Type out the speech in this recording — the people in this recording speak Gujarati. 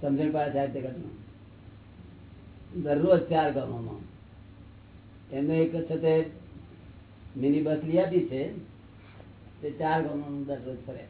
સમજણ પાડે સાહેબ જગતમાં દરરોજ ચાર ગામોમાં. એમને એક સાથે તે મિની બસ લઈ આપી છે. તે ચાર ગામોમાં દરરોજ ફરે.